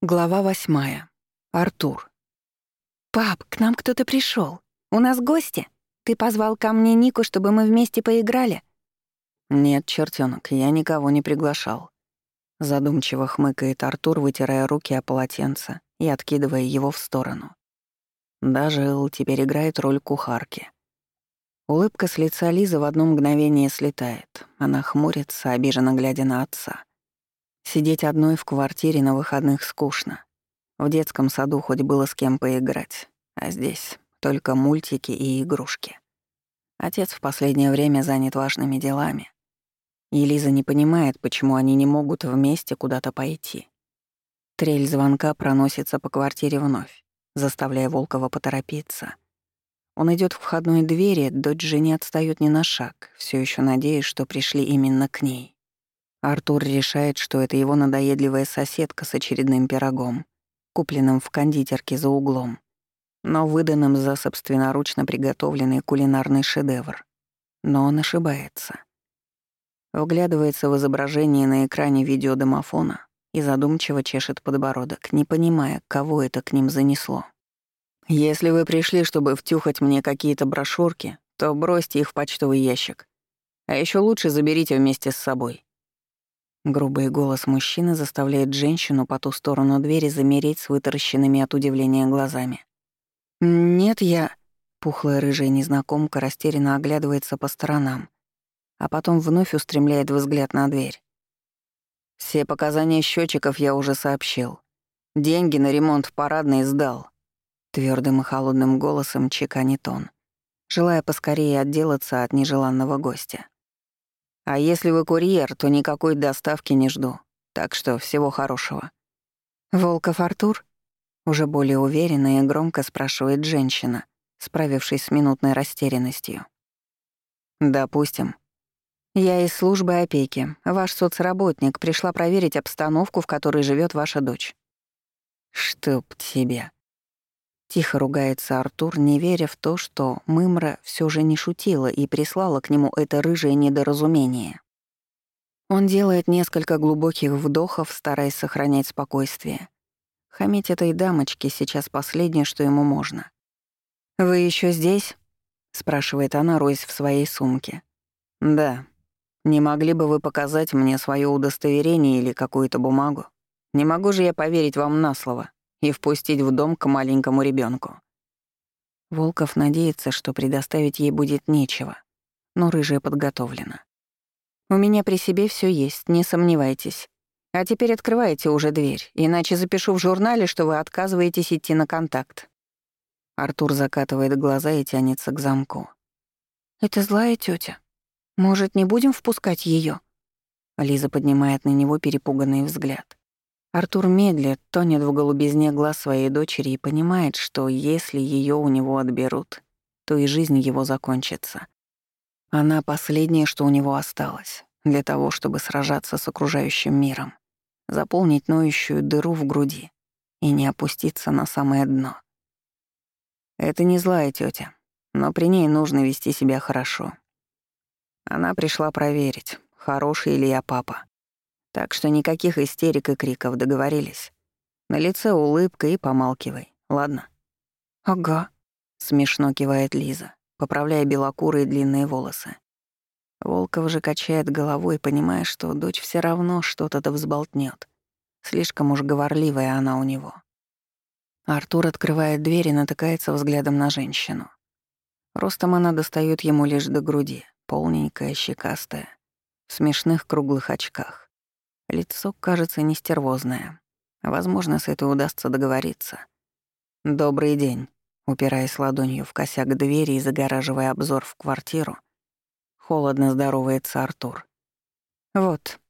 Глава восьмая. Артур. «Пап, к нам кто-то пришел. У нас гости. Ты позвал ко мне Нику, чтобы мы вместе поиграли?» «Нет, чертенок, я никого не приглашал». Задумчиво хмыкает Артур, вытирая руки о полотенце и откидывая его в сторону. Даже Эл теперь играет роль кухарки. Улыбка с лица Лизы в одно мгновение слетает. Она хмурится, обиженно глядя на отца. Сидеть одной в квартире на выходных скучно. В детском саду хоть было с кем поиграть, а здесь только мультики и игрушки. Отец в последнее время занят важными делами. И Лиза не понимает, почему они не могут вместе куда-то пойти. Трель звонка проносится по квартире вновь, заставляя Волкова поторопиться. Он идет к входной двери, дочь же не отстаёт ни на шаг, все еще надеясь, что пришли именно к ней. Артур решает, что это его надоедливая соседка с очередным пирогом, купленным в кондитерке за углом, но выданным за собственноручно приготовленный кулинарный шедевр. Но он ошибается. Вглядывается в изображение на экране видеодомофона и задумчиво чешет подбородок, не понимая, кого это к ним занесло. «Если вы пришли, чтобы втюхать мне какие-то брошюрки, то бросьте их в почтовый ящик. А еще лучше заберите вместе с собой. Грубый голос мужчины заставляет женщину по ту сторону двери замереть с вытаращенными от удивления глазами. «Нет, я...» Пухлая рыжая незнакомка растерянно оглядывается по сторонам, а потом вновь устремляет взгляд на дверь. «Все показания счетчиков я уже сообщил. Деньги на ремонт парадный сдал», — твердым и холодным голосом чеканит он, желая поскорее отделаться от нежеланного гостя. А если вы курьер, то никакой доставки не жду. Так что всего хорошего». «Волков Артур?» Уже более уверенно и громко спрашивает женщина, справившись с минутной растерянностью. «Допустим». «Я из службы опеки. Ваш соцработник пришла проверить обстановку, в которой живет ваша дочь». «Чтоб тебя». Тихо ругается Артур, не веря в то, что Мымра все же не шутила и прислала к нему это рыжее недоразумение. Он делает несколько глубоких вдохов, стараясь сохранять спокойствие. Хамить этой дамочке сейчас последнее, что ему можно. «Вы еще здесь?» — спрашивает она, роясь в своей сумке. «Да. Не могли бы вы показать мне свое удостоверение или какую-то бумагу? Не могу же я поверить вам на слово и впустить в дом к маленькому ребенку. Волков надеется, что предоставить ей будет нечего, но рыжая подготовлена. «У меня при себе все есть, не сомневайтесь. А теперь открывайте уже дверь, иначе запишу в журнале, что вы отказываетесь идти на контакт». Артур закатывает глаза и тянется к замку. «Это злая тетя. Может, не будем впускать ее? Лиза поднимает на него перепуганный взгляд. Артур медлит, тонет в голубизне глаз своей дочери и понимает, что если ее у него отберут, то и жизнь его закончится. Она последнее, что у него осталось, для того, чтобы сражаться с окружающим миром, заполнить ноющую дыру в груди и не опуститься на самое дно. Это не злая тетя, но при ней нужно вести себя хорошо. Она пришла проверить, хороший ли я папа. Так что никаких истерик и криков договорились. На лице улыбка и помалкивай, ладно? «Ага», — смешно кивает Лиза, поправляя белокурые длинные волосы. Волков же качает головой, понимая, что дочь все равно что-то-то взболтнет. Слишком уж говорливая она у него. Артур открывает дверь и натыкается взглядом на женщину. Ростом она достает ему лишь до груди, полненькая, щекастая, в смешных круглых очках. Лицо, кажется, нестервозное. Возможно, с этой удастся договориться. «Добрый день», упираясь ладонью в косяк двери и загораживая обзор в квартиру. Холодно здоровается Артур. «Вот».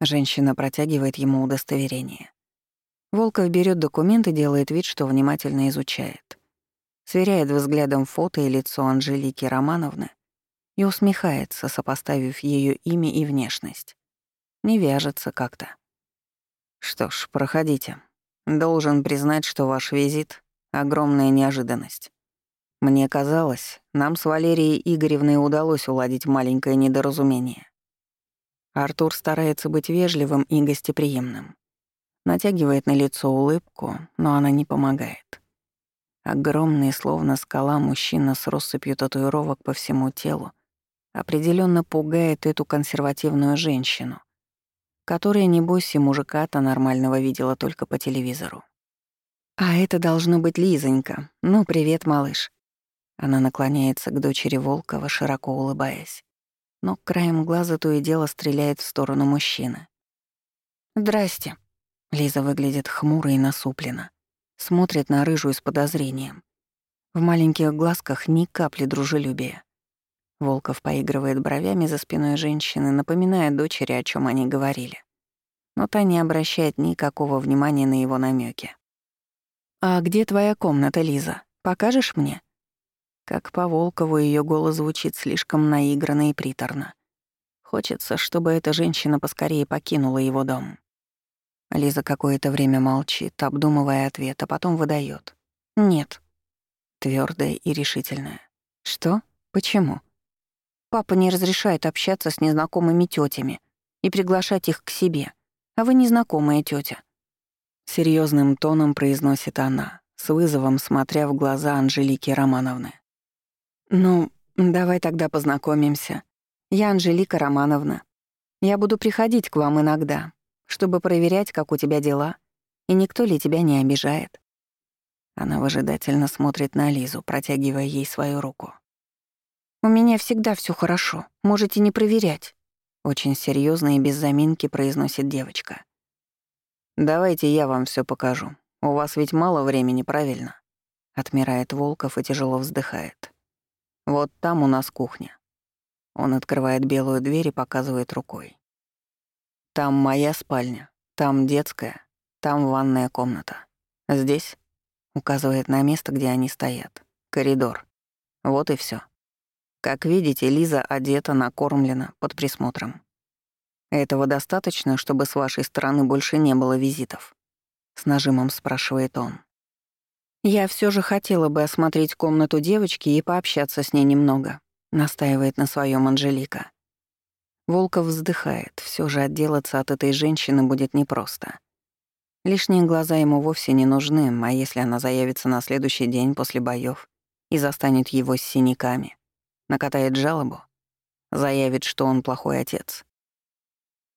Женщина протягивает ему удостоверение. Волков берет документ и делает вид, что внимательно изучает. Сверяет взглядом фото и лицо Анжелики Романовны и усмехается, сопоставив ее имя и внешность. Не вяжется как-то. Что ж, проходите. Должен признать, что ваш визит — огромная неожиданность. Мне казалось, нам с Валерией Игоревной удалось уладить маленькое недоразумение. Артур старается быть вежливым и гостеприимным. Натягивает на лицо улыбку, но она не помогает. Огромный, словно скала, мужчина с россыпью татуировок по всему телу определенно пугает эту консервативную женщину, которая, небось, и мужика-то нормального видела только по телевизору. «А это должно быть Лизонька. Ну, привет, малыш». Она наклоняется к дочери Волкова, широко улыбаясь. Но краем глаза то и дело стреляет в сторону мужчины. «Здрасте». Лиза выглядит хмуро и насупленно. Смотрит на рыжую с подозрением. В маленьких глазках ни капли дружелюбия. Волков поигрывает бровями за спиной женщины, напоминая дочери, о чем они говорили. Но та не обращает никакого внимания на его намеки. «А где твоя комната, Лиза? Покажешь мне?» Как по Волкову ее голос звучит слишком наигранно и приторно. Хочется, чтобы эта женщина поскорее покинула его дом. Лиза какое-то время молчит, обдумывая ответ, а потом выдает. «Нет». Твердая и решительная. «Что? Почему?» «Папа не разрешает общаться с незнакомыми тетями и приглашать их к себе. А вы незнакомая тетя. Серьезным тоном произносит она, с вызовом смотря в глаза Анжелики Романовны. «Ну, давай тогда познакомимся. Я Анжелика Романовна. Я буду приходить к вам иногда, чтобы проверять, как у тебя дела, и никто ли тебя не обижает». Она выжидательно смотрит на Лизу, протягивая ей свою руку. «У меня всегда все хорошо, можете не проверять», — очень серьезно и без заминки произносит девочка. «Давайте я вам все покажу. У вас ведь мало времени, правильно?» Отмирает Волков и тяжело вздыхает. «Вот там у нас кухня». Он открывает белую дверь и показывает рукой. «Там моя спальня, там детская, там ванная комната. Здесь?» — указывает на место, где они стоят. «Коридор. Вот и все. Как видите, Лиза одета, накормлена, под присмотром. Этого достаточно, чтобы с вашей стороны больше не было визитов? С нажимом спрашивает он. Я все же хотела бы осмотреть комнату девочки и пообщаться с ней немного, настаивает на своем Анжелика. Волков вздыхает, все же отделаться от этой женщины будет непросто. Лишние глаза ему вовсе не нужны, а если она заявится на следующий день после боев и застанет его с синяками, накатает жалобу, заявит, что он плохой отец,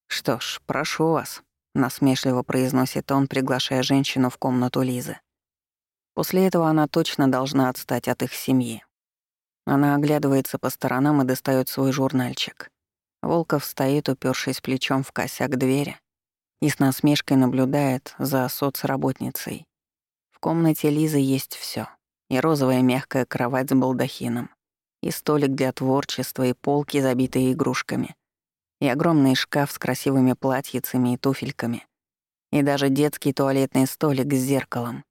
«Что ж, прошу вас», — насмешливо произносит он, приглашая женщину в комнату Лизы. После этого она точно должна отстать от их семьи. Она оглядывается по сторонам и достает свой журнальчик. Волков стоит, упершись плечом в косяк двери, и с насмешкой наблюдает за соцработницей. В комнате Лизы есть все: И розовая мягкая кровать с балдахином, и столик для творчества, и полки, забитые игрушками — и огромный шкаф с красивыми платьицами и туфельками, и даже детский туалетный столик с зеркалом,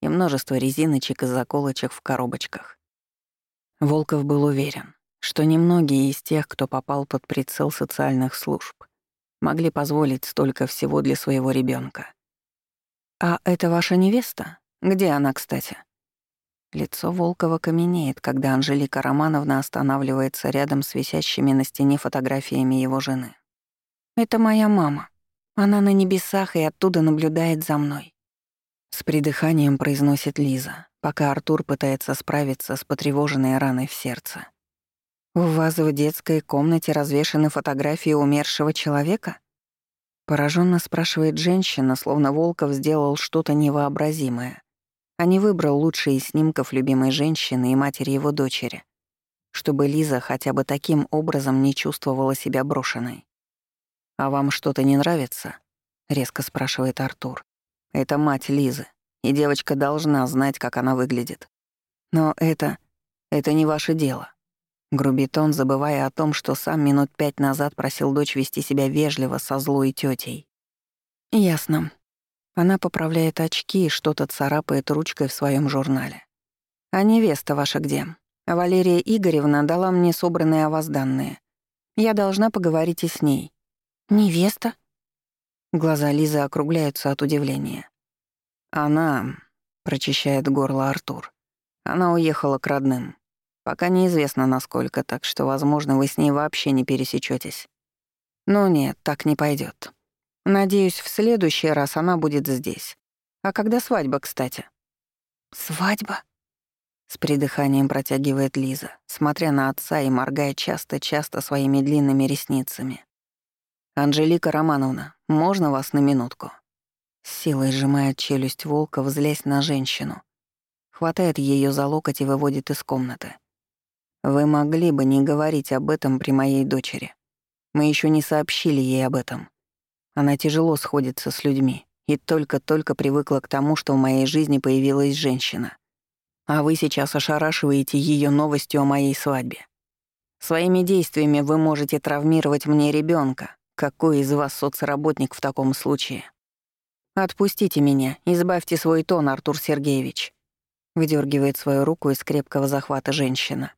и множество резиночек и заколочек в коробочках. Волков был уверен, что немногие из тех, кто попал под прицел социальных служб, могли позволить столько всего для своего ребенка. «А это ваша невеста? Где она, кстати?» Лицо Волкова каменеет, когда Анжелика Романовна останавливается рядом с висящими на стене фотографиями его жены. «Это моя мама. Она на небесах и оттуда наблюдает за мной». С придыханием произносит Лиза, пока Артур пытается справиться с потревоженной раной в сердце. «У вас в детской комнате развешаны фотографии умершего человека?» Пораженно спрашивает женщина, словно Волков сделал что-то невообразимое а не выбрал лучшие снимков любимой женщины и матери его дочери, чтобы Лиза хотя бы таким образом не чувствовала себя брошенной. «А вам что-то не нравится?» — резко спрашивает Артур. «Это мать Лизы, и девочка должна знать, как она выглядит. Но это... это не ваше дело». Грубит он, забывая о том, что сам минут пять назад просил дочь вести себя вежливо со злой тетей. «Ясно», она поправляет очки и что-то царапает ручкой в своем журнале. «А невеста ваша где?» Валерия Игоревна дала мне собранные о вас данные. Я должна поговорить и с ней. «Невеста?» Глаза Лизы округляются от удивления. «Она...» — прочищает горло Артур. «Она уехала к родным. Пока неизвестно, насколько, так что, возможно, вы с ней вообще не пересечетесь. Ну нет, так не пойдет. Надеюсь, в следующий раз она будет здесь. А когда свадьба, кстати?» «Свадьба?» С придыханием протягивает Лиза, смотря на отца и моргая часто-часто своими длинными ресницами. «Анжелика Романовна, можно вас на минутку?» С силой сжимает челюсть волка, взлясь на женщину. Хватает ее за локоть и выводит из комнаты. «Вы могли бы не говорить об этом при моей дочери. Мы еще не сообщили ей об этом. Она тяжело сходится с людьми и только-только привыкла к тому, что в моей жизни появилась женщина. А вы сейчас ошарашиваете ее новостью о моей свадьбе. Своими действиями вы можете травмировать мне ребенка. Какой из вас соцработник в таком случае? Отпустите меня, избавьте свой тон, Артур Сергеевич. Выдергивает свою руку из крепкого захвата женщина.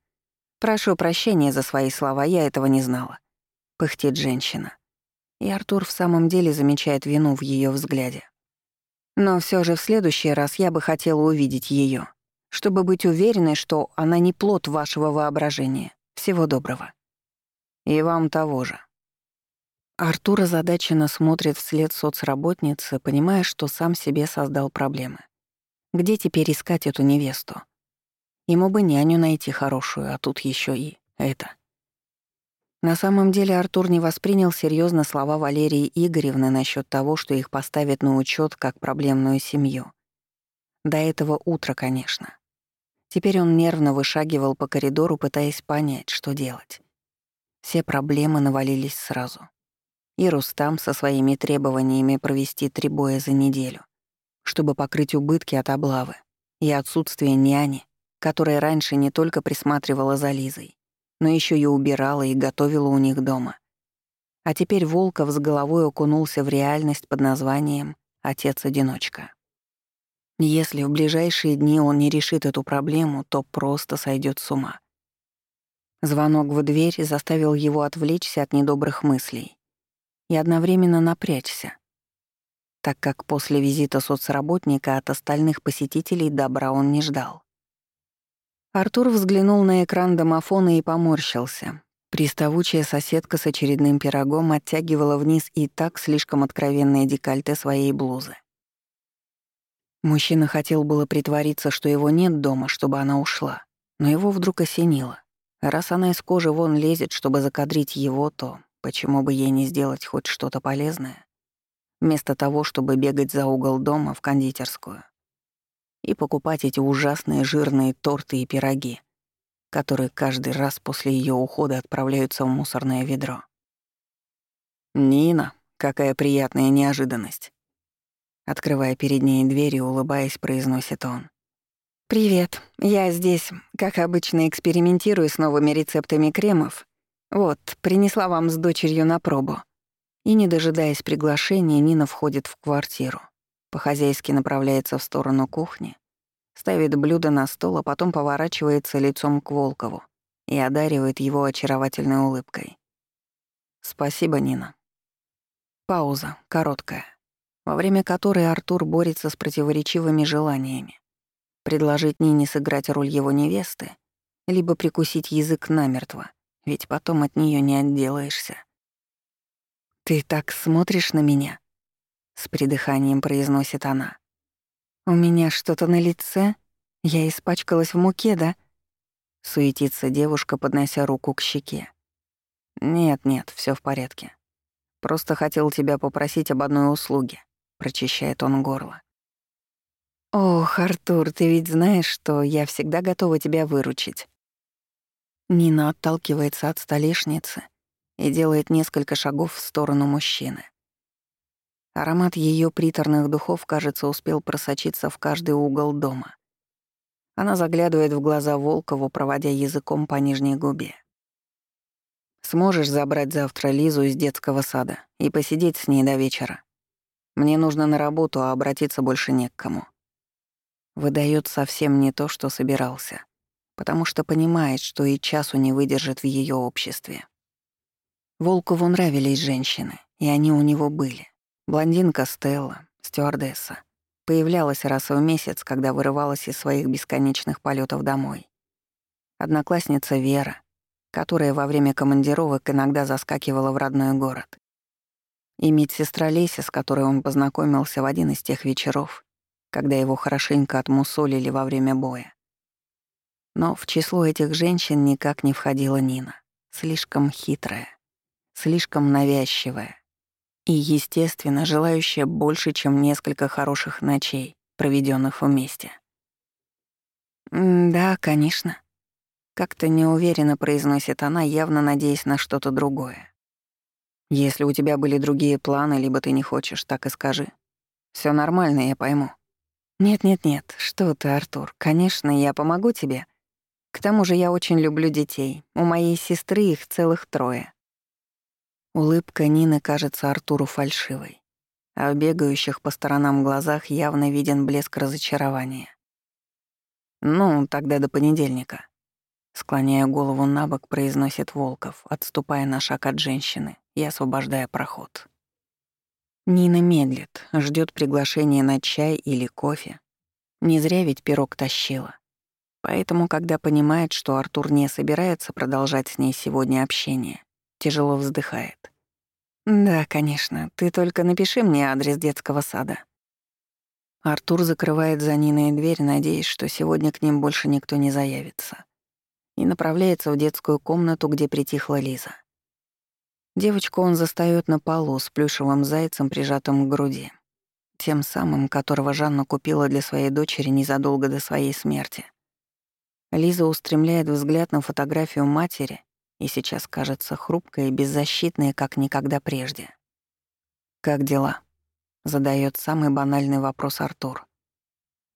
Прошу прощения за свои слова, я этого не знала. Пыхтит женщина и Артур в самом деле замечает вину в ее взгляде. Но все же в следующий раз я бы хотела увидеть ее, чтобы быть уверенной, что она не плод вашего воображения. Всего доброго. И вам того же. Артур озадаченно смотрит вслед соцработницы, понимая, что сам себе создал проблемы. Где теперь искать эту невесту? Ему бы няню найти хорошую, а тут еще и это. На самом деле Артур не воспринял серьезно слова Валерии Игоревны насчет того, что их поставят на учет как проблемную семью. До этого утра, конечно. Теперь он нервно вышагивал по коридору, пытаясь понять, что делать. Все проблемы навалились сразу. И Рустам со своими требованиями провести три боя за неделю, чтобы покрыть убытки от облавы, и отсутствие няни, которая раньше не только присматривала за Лизой, но еще и убирала и готовила у них дома. А теперь Волков с головой окунулся в реальность под названием «Отец-одиночка». Если в ближайшие дни он не решит эту проблему, то просто сойдет с ума. Звонок в дверь заставил его отвлечься от недобрых мыслей и одновременно напрячься, так как после визита соцработника от остальных посетителей добра он не ждал. Артур взглянул на экран домофона и поморщился. Приставучая соседка с очередным пирогом оттягивала вниз и так слишком откровенное декольте своей блузы. Мужчина хотел было притвориться, что его нет дома, чтобы она ушла, но его вдруг осенило. Раз она из кожи вон лезет, чтобы закадрить его, то почему бы ей не сделать хоть что-то полезное? Вместо того, чтобы бегать за угол дома в кондитерскую и покупать эти ужасные жирные торты и пироги, которые каждый раз после ее ухода отправляются в мусорное ведро. «Нина, какая приятная неожиданность!» Открывая перед ней дверь и улыбаясь, произносит он. «Привет. Я здесь, как обычно, экспериментирую с новыми рецептами кремов. Вот, принесла вам с дочерью на пробу». И, не дожидаясь приглашения, Нина входит в квартиру. По-хозяйски направляется в сторону кухни, ставит блюдо на стол, а потом поворачивается лицом к Волкову и одаривает его очаровательной улыбкой. «Спасибо, Нина». Пауза, короткая, во время которой Артур борется с противоречивыми желаниями. Предложить Нине сыграть роль его невесты, либо прикусить язык намертво, ведь потом от нее не отделаешься. «Ты так смотришь на меня», с придыханием произносит она. «У меня что-то на лице? Я испачкалась в муке, да?» Суетится девушка, поднося руку к щеке. «Нет-нет, все в порядке. Просто хотел тебя попросить об одной услуге», — прочищает он горло. «Ох, Артур, ты ведь знаешь, что я всегда готова тебя выручить». Нина отталкивается от столешницы и делает несколько шагов в сторону мужчины. Аромат ее приторных духов, кажется, успел просочиться в каждый угол дома. Она заглядывает в глаза Волкову, проводя языком по нижней губе. «Сможешь забрать завтра Лизу из детского сада и посидеть с ней до вечера? Мне нужно на работу, а обратиться больше не к кому». Выдает совсем не то, что собирался, потому что понимает, что и часу не выдержит в ее обществе. Волкову нравились женщины, и они у него были. Блондинка Стелла, стюардесса, появлялась раз в месяц, когда вырывалась из своих бесконечных полетов домой. Одноклассница Вера, которая во время командировок иногда заскакивала в родной город. и медсестра Леся, с которой он познакомился в один из тех вечеров, когда его хорошенько отмусолили во время боя. Но в число этих женщин никак не входила Нина. Слишком хитрая, слишком навязчивая и, естественно, желающая больше, чем несколько хороших ночей, проведенных вместе. «Да, конечно», — как-то неуверенно произносит она, явно надеясь на что-то другое. «Если у тебя были другие планы, либо ты не хочешь, так и скажи. Все нормально, я пойму». «Нет-нет-нет, что ты, Артур, конечно, я помогу тебе. К тому же я очень люблю детей. У моей сестры их целых трое». Улыбка Нины кажется Артуру фальшивой, а в бегающих по сторонам глазах явно виден блеск разочарования. «Ну, тогда до понедельника», — склоняя голову на бок, произносит Волков, отступая на шаг от женщины и освобождая проход. Нина медлит, ждет приглашения на чай или кофе. Не зря ведь пирог тащила. Поэтому, когда понимает, что Артур не собирается продолжать с ней сегодня общение, тяжело вздыхает. «Да, конечно, ты только напиши мне адрес детского сада». Артур закрывает за Ниной дверь, надеясь, что сегодня к ним больше никто не заявится, и направляется в детскую комнату, где притихла Лиза. Девочку он застаёт на полу с плюшевым зайцем, прижатым к груди, тем самым, которого Жанна купила для своей дочери незадолго до своей смерти. Лиза устремляет взгляд на фотографию матери и сейчас кажется хрупкой и беззащитной, как никогда прежде. «Как дела?» — задает самый банальный вопрос Артур.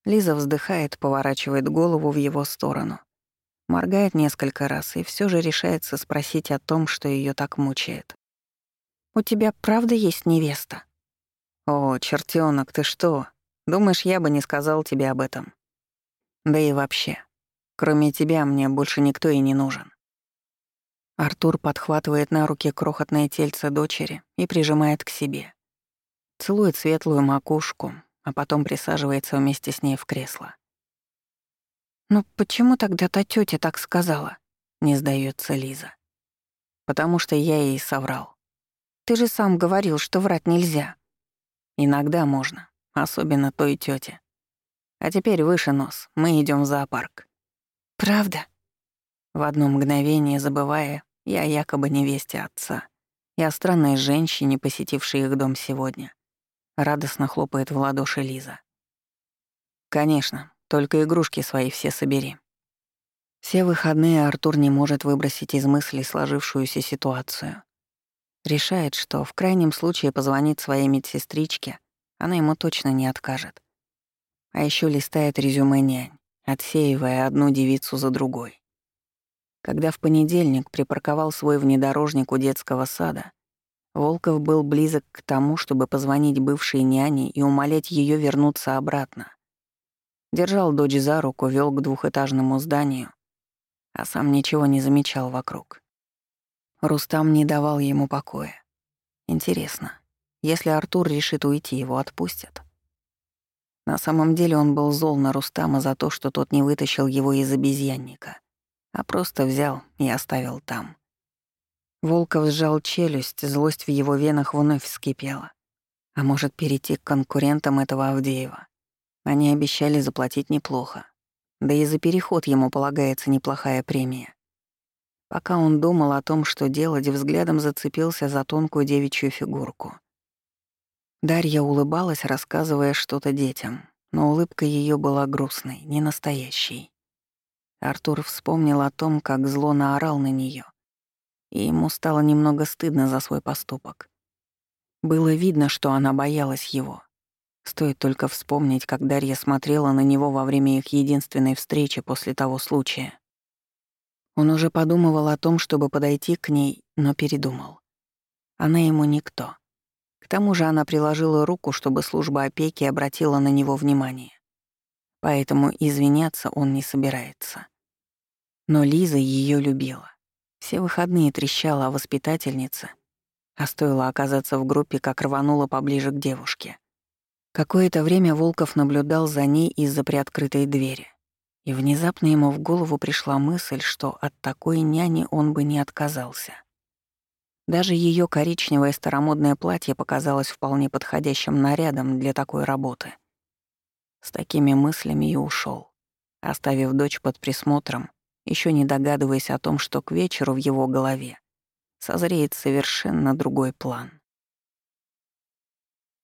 Лиза вздыхает, поворачивает голову в его сторону. Моргает несколько раз и все же решается спросить о том, что ее так мучает. «У тебя правда есть невеста?» «О, чертенок, ты что? Думаешь, я бы не сказал тебе об этом?» «Да и вообще, Кроме тебя мне больше никто и не нужен». Артур подхватывает на руки крохотное тельце дочери и прижимает к себе. Целует светлую макушку, а потом присаживается вместе с ней в кресло. «Ну почему тогда та тётя так сказала?» — не сдаётся Лиза. «Потому что я ей соврал. Ты же сам говорил, что врать нельзя». «Иногда можно, особенно той тёте. А теперь выше нос, мы идём в зоопарк». «Правда?» В одно мгновение забывая, я якобы невесте отца и о странной женщине, посетившей их дом сегодня. Радостно хлопает в ладоши Лиза. «Конечно, только игрушки свои все собери». Все выходные Артур не может выбросить из мыслей сложившуюся ситуацию. Решает, что в крайнем случае позвонит своей медсестричке, она ему точно не откажет. А еще листает резюме нянь отсеивая одну девицу за другой. Когда в понедельник припарковал свой внедорожник у детского сада, Волков был близок к тому, чтобы позвонить бывшей няне и умолять ее вернуться обратно. Держал дочь за руку, вел к двухэтажному зданию, а сам ничего не замечал вокруг. Рустам не давал ему покоя. Интересно, если Артур решит уйти, его отпустят? На самом деле он был зол на Рустама за то, что тот не вытащил его из обезьянника, а просто взял и оставил там. Волков сжал челюсть, злость в его венах вновь вскипела. А может, перейти к конкурентам этого Авдеева? Они обещали заплатить неплохо. Да и за переход ему полагается неплохая премия. Пока он думал о том, что делать, взглядом зацепился за тонкую девичью фигурку — Дарья улыбалась, рассказывая что-то детям, но улыбка ее была грустной, не настоящей. Артур вспомнил о том, как зло наорал на нее, и ему стало немного стыдно за свой поступок. Было видно, что она боялась его. Стоит только вспомнить, как Дарья смотрела на него во время их единственной встречи после того случая. Он уже подумывал о том, чтобы подойти к ней, но передумал. Она ему никто. К тому же она приложила руку, чтобы служба опеки обратила на него внимание. Поэтому извиняться он не собирается. Но Лиза ее любила. Все выходные трещала о воспитательнице, а стоило оказаться в группе, как рванула поближе к девушке. Какое-то время Волков наблюдал за ней из-за приоткрытой двери. И внезапно ему в голову пришла мысль, что от такой няни он бы не отказался. Даже ее коричневое старомодное платье показалось вполне подходящим нарядом для такой работы. С такими мыслями и ушел, оставив дочь под присмотром, еще не догадываясь о том, что к вечеру в его голове созреет совершенно другой план.